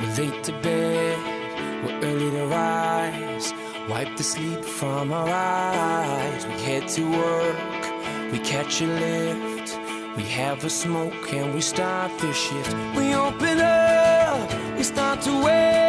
We're late to bed, we're early to rise. Wipe the sleep from our eyes. We head to work, we catch a lift, we have a smoke and we start the shift. We open up, we start to wake.